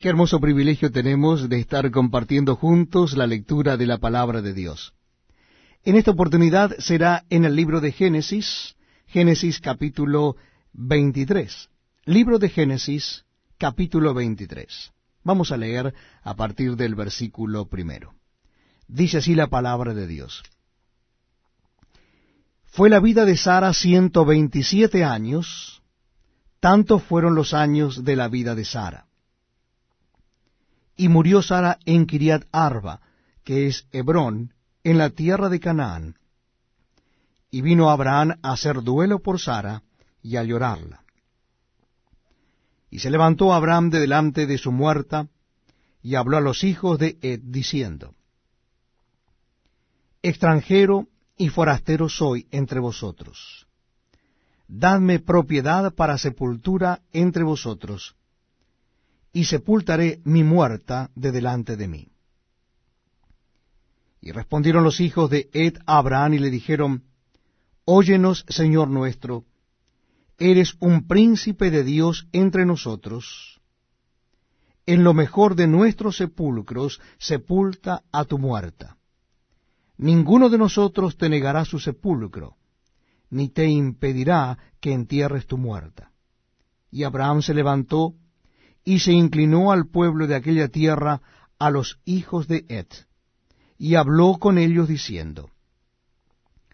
Qué hermoso privilegio tenemos de estar compartiendo juntos la lectura de la palabra de Dios. En esta oportunidad será en el libro de Génesis, Génesis capítulo 23. Libro de Génesis capítulo 23. Vamos a leer a partir del versículo primero. Dice así la palabra de Dios. Fue la vida de Sara ciento veintisiete años, tanto fueron los años de la vida de Sara. Y murió Sara en Kiriat Arba, que es Hebrón, en la tierra de Canaán. Y vino Abraham a hacer duelo por Sara y a llorarla. Y se levantó Abraham de delante de su muerta, y habló a los hijos de Ed, diciendo, Extranjero y forastero soy entre vosotros. Dadme propiedad para sepultura entre vosotros, y sepultaré mi muerta de delante de mí. Y respondieron los hijos de Ed a Abraham y le dijeron, Óyenos, Señor nuestro, eres un príncipe de Dios entre nosotros. En lo mejor de nuestros sepulcros sepulta a tu muerta. Ninguno de nosotros te negará su sepulcro, ni te impedirá que entierres tu muerta. Y Abraham se levantó y se inclinó al pueblo de aquella tierra, a los hijos de Ed, y habló con ellos diciendo,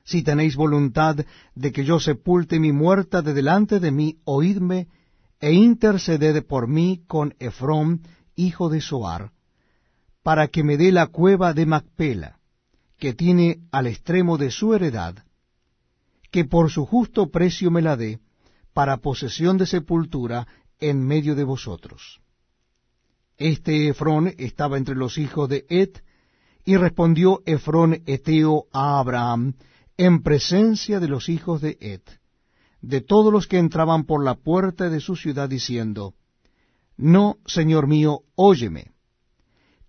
Si tenéis voluntad de que yo sepulte mi muerta de delante de mí, oídme e interceded por mí con Efrón, hijo de Soar, para que me dé la cueva de Macpela, que tiene al extremo de su heredad, que por su justo precio me la dé, para posesión de sepultura en medio de vosotros. Este Efrón estaba entre los hijos de Ed, y respondió Efrón Eteo a Abraham en presencia de los hijos de Ed, de todos los que entraban por la puerta de su ciudad, diciendo, No, señor mío, óyeme,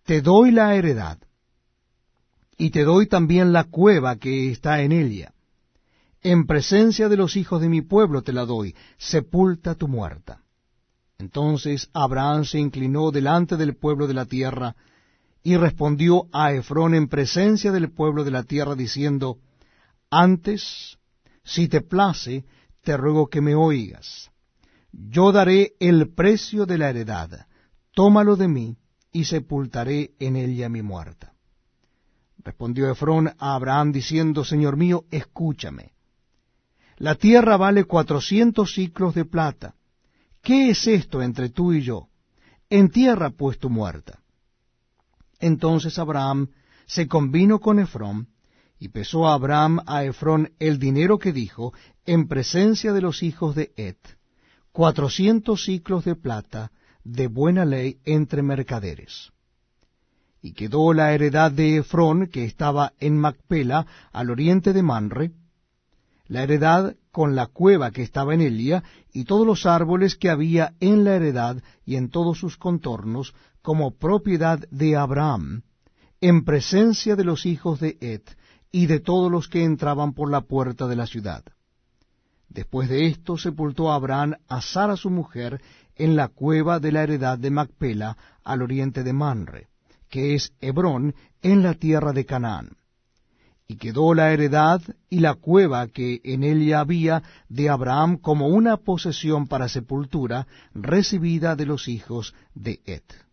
te doy la heredad, y te doy también la cueva que está en ella. En presencia de los hijos de mi pueblo te la doy, sepulta tu muerta. Entonces Abraham se inclinó delante del pueblo de la tierra, y respondió a Efrón en presencia del pueblo de la tierra, diciendo, Antes, si te place, te ruego que me oigas. Yo daré el precio de la heredad, tómalo de mí, y sepultaré en ella mi muerta. Respondió Efrón a Abraham diciendo, Señor mío, escúchame. La tierra vale cuatrocientos ciclos de plata, ¿qué es esto entre tú y yo? Entierra pues tu muerta. Entonces Abraham se convino con Efrón, y pesó a Abraham a Efrón el dinero que dijo en presencia de los hijos de Et, cuatrocientos ciclos de plata de buena ley entre mercaderes. Y quedó la heredad de Efrón, que estaba en Macpela, al oriente de Manre, la heredad con la cueva que estaba en Elia, y todos los árboles que había en la heredad y en todos sus contornos, como propiedad de Abraham, en presencia de los hijos de Et, y de todos los que entraban por la puerta de la ciudad. Después de esto sepultó Abraham a Sara su mujer en la cueva de la heredad de Macpela, al oriente de Manre, que es Hebrón, en la tierra de Canaán y quedó la heredad y la cueva que en ella había de Abraham como una posesión para sepultura recibida de los hijos de Et.